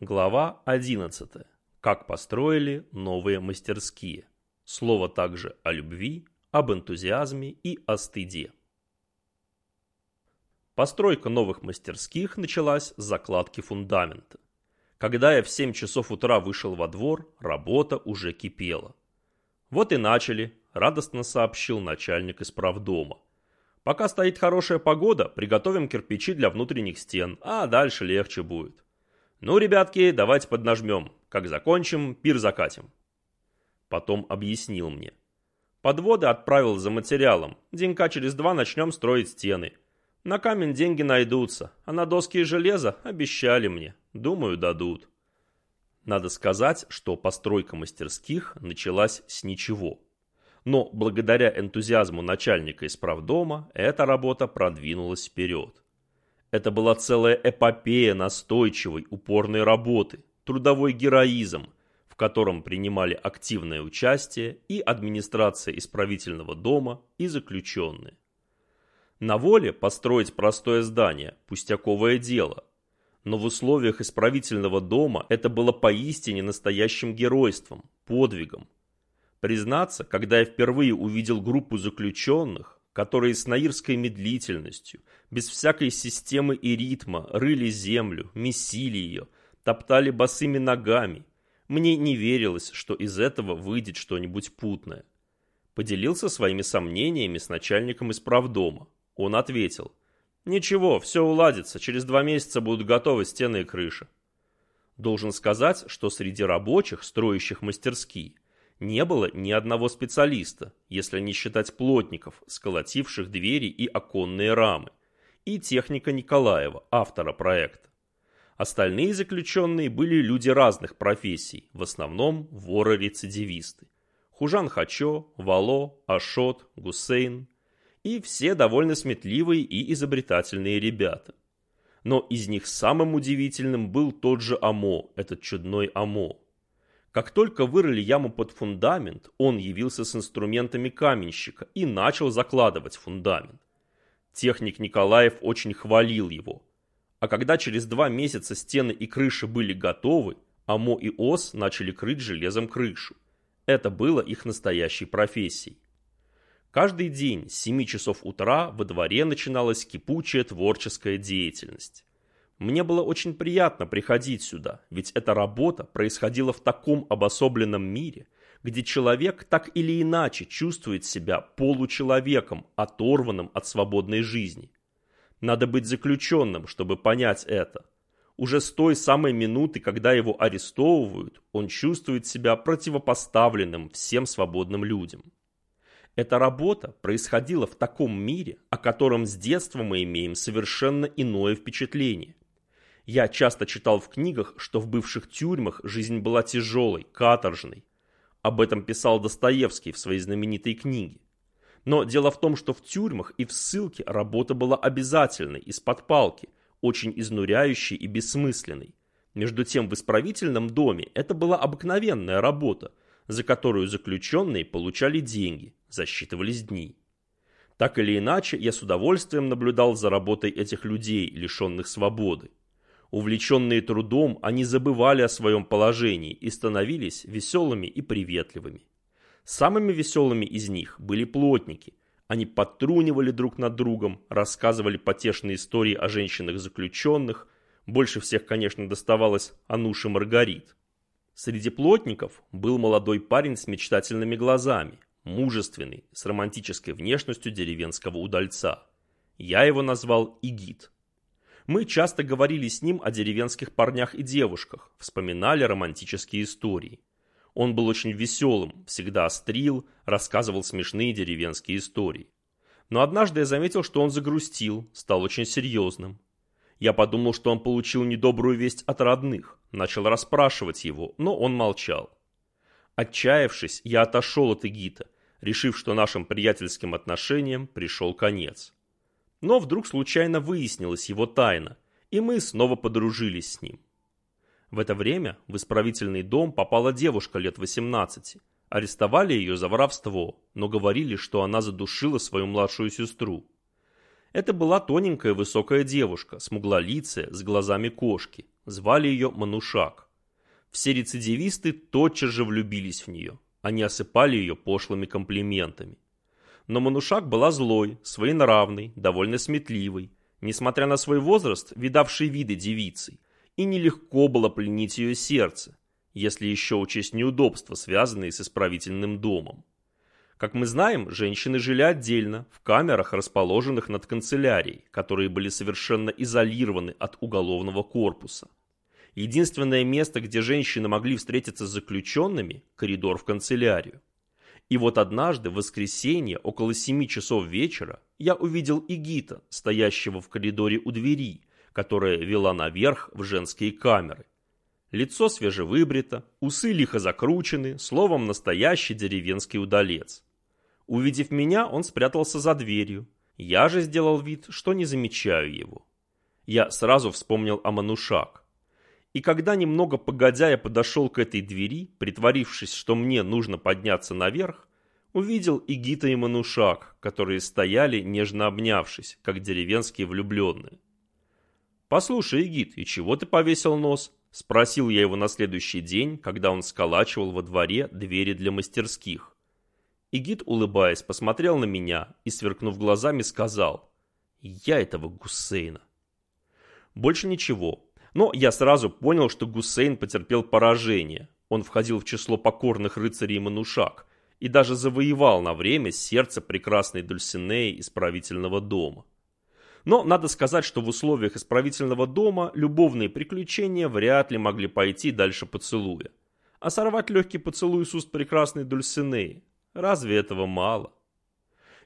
Глава 11. Как построили новые мастерские. Слово также о любви, об энтузиазме и о стыде. Постройка новых мастерских началась с закладки фундамента. Когда я в 7 часов утра вышел во двор, работа уже кипела. Вот и начали, радостно сообщил начальник исправдома. Пока стоит хорошая погода, приготовим кирпичи для внутренних стен, а дальше легче будет. Ну, ребятки, давайте поднажмем. Как закончим, пир закатим. Потом объяснил мне. Подводы отправил за материалом. Денька через два начнем строить стены. На камень деньги найдутся, а на доски и железо обещали мне. Думаю, дадут. Надо сказать, что постройка мастерских началась с ничего. Но благодаря энтузиазму начальника исправдома эта работа продвинулась вперед. Это была целая эпопея настойчивой, упорной работы, трудовой героизм, в котором принимали активное участие и администрация исправительного дома, и заключенные. На воле построить простое здание – пустяковое дело. Но в условиях исправительного дома это было поистине настоящим геройством, подвигом. Признаться, когда я впервые увидел группу заключенных, которые с наирской медлительностью, без всякой системы и ритма, рыли землю, месили ее, топтали босыми ногами. Мне не верилось, что из этого выйдет что-нибудь путное. Поделился своими сомнениями с начальником исправдома. Он ответил, «Ничего, все уладится, через два месяца будут готовы стены и крыша». Должен сказать, что среди рабочих, строящих мастерские, не было ни одного специалиста, если не считать плотников, сколотивших двери и оконные рамы, и техника Николаева, автора проекта. Остальные заключенные были люди разных профессий, в основном воры-рецидивисты. Хужан Хачо, Вало, Ашот, Гусейн. И все довольно сметливые и изобретательные ребята. Но из них самым удивительным был тот же Амо, этот чудной Амо. Как только вырыли яму под фундамент, он явился с инструментами каменщика и начал закладывать фундамент. Техник Николаев очень хвалил его. А когда через два месяца стены и крыши были готовы, Амо и Ос начали крыть железом крышу. Это было их настоящей профессией. Каждый день с 7 часов утра во дворе начиналась кипучая творческая деятельность. Мне было очень приятно приходить сюда, ведь эта работа происходила в таком обособленном мире, где человек так или иначе чувствует себя получеловеком, оторванным от свободной жизни. Надо быть заключенным, чтобы понять это. Уже с той самой минуты, когда его арестовывают, он чувствует себя противопоставленным всем свободным людям. Эта работа происходила в таком мире, о котором с детства мы имеем совершенно иное впечатление. Я часто читал в книгах, что в бывших тюрьмах жизнь была тяжелой, каторжной. Об этом писал Достоевский в своей знаменитой книге. Но дело в том, что в тюрьмах и в ссылке работа была обязательной, из-под палки, очень изнуряющей и бессмысленной. Между тем в исправительном доме это была обыкновенная работа, за которую заключенные получали деньги, засчитывались дни. Так или иначе, я с удовольствием наблюдал за работой этих людей, лишенных свободы. Увлеченные трудом, они забывали о своем положении и становились веселыми и приветливыми. Самыми веселыми из них были плотники. Они подтрунивали друг над другом, рассказывали потешные истории о женщинах-заключенных. Больше всех, конечно, доставалось Ануше Маргарит. Среди плотников был молодой парень с мечтательными глазами, мужественный, с романтической внешностью деревенского удальца. Я его назвал Игит. Мы часто говорили с ним о деревенских парнях и девушках, вспоминали романтические истории. Он был очень веселым, всегда острил, рассказывал смешные деревенские истории. Но однажды я заметил, что он загрустил, стал очень серьезным. Я подумал, что он получил недобрую весть от родных, начал расспрашивать его, но он молчал. Отчаявшись, я отошел от Эгита, решив, что нашим приятельским отношениям пришел конец. Но вдруг случайно выяснилась его тайна, и мы снова подружились с ним. В это время в исправительный дом попала девушка лет 18. Арестовали ее за воровство, но говорили, что она задушила свою младшую сестру. Это была тоненькая высокая девушка, смуглолицая, с глазами кошки, Звали ее Манушак. Все рецидивисты тотчас же влюбились в нее. Они осыпали ее пошлыми комплиментами. Но Манушак была злой, своенравной, довольно сметливой, несмотря на свой возраст, видавшей виды девицей, и нелегко было пленить ее сердце, если еще учесть неудобства, связанные с исправительным домом. Как мы знаем, женщины жили отдельно, в камерах, расположенных над канцелярией, которые были совершенно изолированы от уголовного корпуса. Единственное место, где женщины могли встретиться с заключенными – коридор в канцелярию. И вот однажды, в воскресенье, около семи часов вечера, я увидел Игита, стоящего в коридоре у двери, которая вела наверх в женские камеры. Лицо свежевыбрито, усы лихо закручены, словом, настоящий деревенский удалец. Увидев меня, он спрятался за дверью. Я же сделал вид, что не замечаю его. Я сразу вспомнил о Манушак. И когда немного погодя я подошел к этой двери, притворившись, что мне нужно подняться наверх, увидел и Гита и Манушак, которые стояли, нежно обнявшись, как деревенские влюбленные. «Послушай, Игит, и чего ты повесил нос?» – спросил я его на следующий день, когда он сколачивал во дворе двери для мастерских. Игит, улыбаясь, посмотрел на меня и, сверкнув глазами, сказал «Я этого Гусейна». Больше ничего, но я сразу понял, что Гусейн потерпел поражение. Он входил в число покорных рыцарей Манушак и даже завоевал на время сердце прекрасной Дульсинеи исправительного дома. Но надо сказать, что в условиях исправительного дома любовные приключения вряд ли могли пойти дальше поцелуя. А сорвать легкий поцелуй с уст прекрасной Дульсинеи, разве этого мало?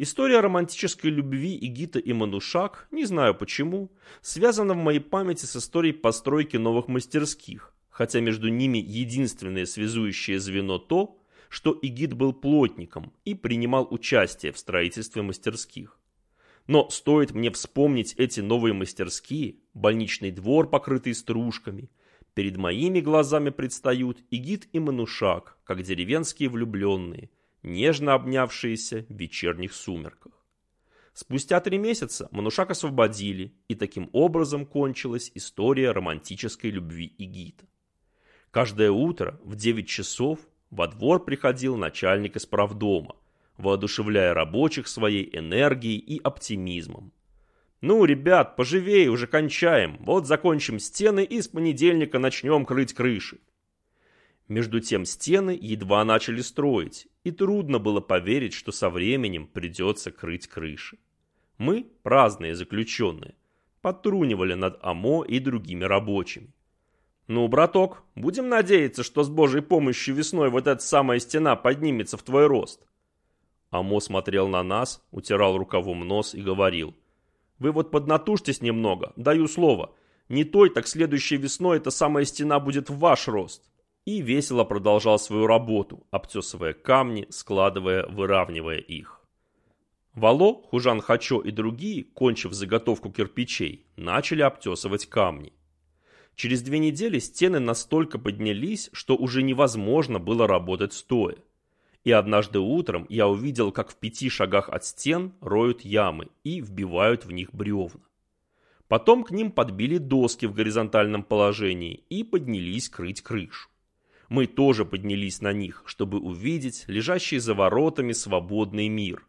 История романтической любви Игита и Манушак, не знаю почему, связана в моей памяти с историей постройки новых мастерских, хотя между ними единственное связующее звено то, что Игит был плотником и принимал участие в строительстве мастерских. Но стоит мне вспомнить эти новые мастерские, больничный двор, покрытый стружками, перед моими глазами предстают Игит и Манушак, как деревенские влюбленные, нежно обнявшиеся в вечерних сумерках. Спустя три месяца Манушак освободили, и таким образом кончилась история романтической любви Игита. Каждое утро в 9 часов во двор приходил начальник исправдома, воодушевляя рабочих своей энергией и оптимизмом. «Ну, ребят, поживее, уже кончаем. Вот закончим стены и с понедельника начнем крыть крыши». Между тем стены едва начали строить, и трудно было поверить, что со временем придется крыть крыши. Мы, праздные заключенные, потрунивали над АМО и другими рабочими. «Ну, браток, будем надеяться, что с Божьей помощью весной вот эта самая стена поднимется в твой рост». Амо смотрел на нас, утирал рукавом нос и говорил. «Вы вот поднатужьтесь немного, даю слово. Не той, так следующей весной эта самая стена будет в ваш рост» и весело продолжал свою работу, обтесывая камни, складывая, выравнивая их. Вало, Хужан Хачо и другие, кончив заготовку кирпичей, начали обтесывать камни. Через две недели стены настолько поднялись, что уже невозможно было работать стоя. И однажды утром я увидел, как в пяти шагах от стен роют ямы и вбивают в них бревна. Потом к ним подбили доски в горизонтальном положении и поднялись крыть крышу мы тоже поднялись на них, чтобы увидеть лежащий за воротами свободный мир.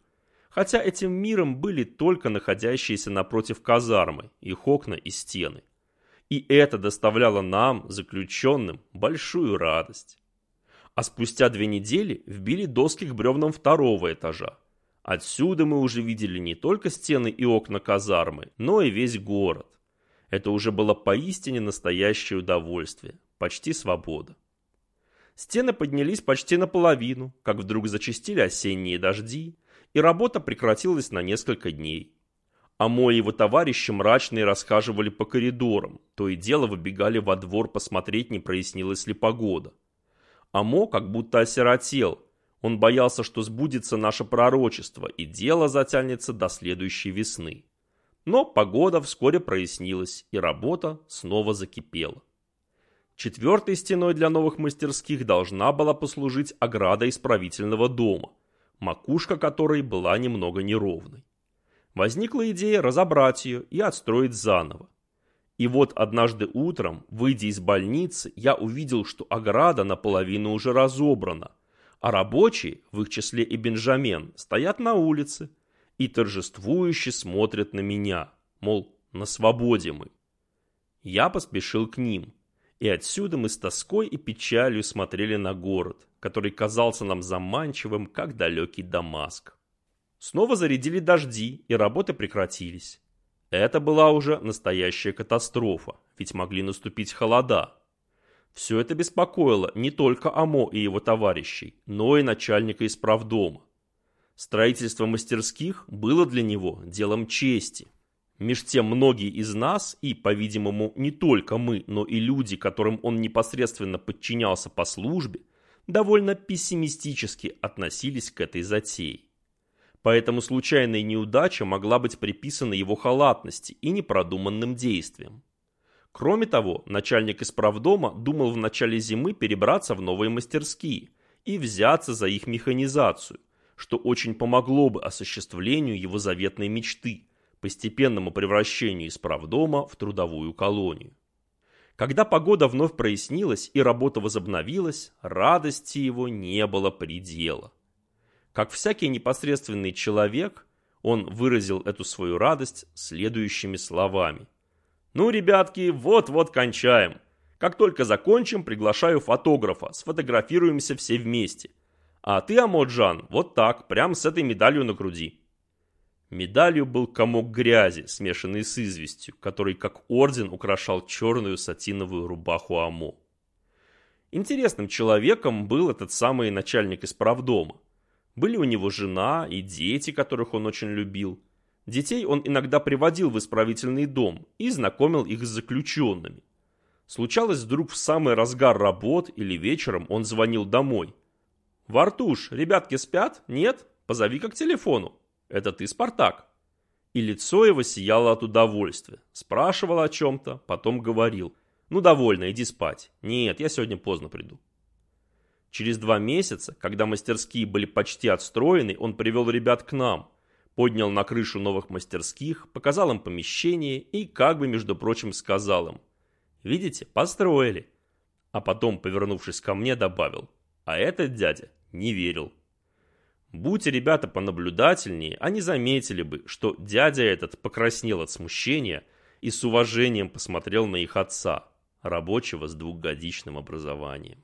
Хотя этим миром были только находящиеся напротив казармы, их окна и стены. И это доставляло нам, заключенным, большую радость. А спустя две недели вбили доски к бревнам второго этажа. Отсюда мы уже видели не только стены и окна казармы, но и весь город. Это уже было поистине настоящее удовольствие, почти свобода. Стены поднялись почти наполовину, как вдруг зачастили осенние дожди, и работа прекратилась на несколько дней. А мой его товарищи мрачные расхаживали по коридорам, то и дело выбегали во двор посмотреть, не прояснилась ли погода. Амо как будто осиротел, он боялся, что сбудется наше пророчество, и дело затянется до следующей весны. Но погода вскоре прояснилась, и работа снова закипела. Четвертой стеной для новых мастерских должна была послужить ограда исправительного дома, макушка которой была немного неровной. Возникла идея разобрать ее и отстроить заново. И вот однажды утром, выйдя из больницы, я увидел, что ограда наполовину уже разобрана, а рабочие, в их числе и Бенджамен, стоят на улице и торжествующе смотрят на меня, мол, на свободе мы. Я поспешил к ним, и отсюда мы с тоской и печалью смотрели на город, который казался нам заманчивым, как далекий Дамаск. Снова зарядили дожди, и работы прекратились. Это была уже настоящая катастрофа, ведь могли наступить холода. Все это беспокоило не только Амо и его товарищей, но и начальника исправдома. Строительство мастерских было для него делом чести. Меж тем многие из нас, и, по-видимому, не только мы, но и люди, которым он непосредственно подчинялся по службе, довольно пессимистически относились к этой затее. Поэтому случайная неудача могла быть приписана его халатности и непродуманным действиям. Кроме того, начальник исправдома думал в начале зимы перебраться в новые мастерские и взяться за их механизацию, что очень помогло бы осуществлению его заветной мечты – постепенному превращению исправдома в трудовую колонию. Когда погода вновь прояснилась и работа возобновилась, радости его не было предела. Как всякий непосредственный человек, он выразил эту свою радость следующими словами. «Ну, ребятки, вот-вот кончаем. Как только закончим, приглашаю фотографа, сфотографируемся все вместе. А ты, Амоджан, вот так, прям с этой медалью на груди». Медалью был комок грязи, смешанный с известью, который как орден украшал черную сатиновую рубаху Амо. Интересным человеком был этот самый начальник исправдома. Были у него жена и дети, которых он очень любил. Детей он иногда приводил в исправительный дом и знакомил их с заключенными. Случалось вдруг в самый разгар работ или вечером он звонил домой. «Вартуш, ребятки спят? Нет? Позови-ка к телефону. Это ты, Спартак?» И лицо его сияло от удовольствия. Спрашивал о чем-то, потом говорил. «Ну, довольно, иди спать. Нет, я сегодня поздно приду». Через два месяца, когда мастерские были почти отстроены, он привел ребят к нам, поднял на крышу новых мастерских, показал им помещение и как бы, между прочим, сказал им «Видите, построили». А потом, повернувшись ко мне, добавил «А этот дядя не верил». Будь ребята понаблюдательнее, они заметили бы, что дядя этот покраснел от смущения и с уважением посмотрел на их отца, рабочего с двухгодичным образованием.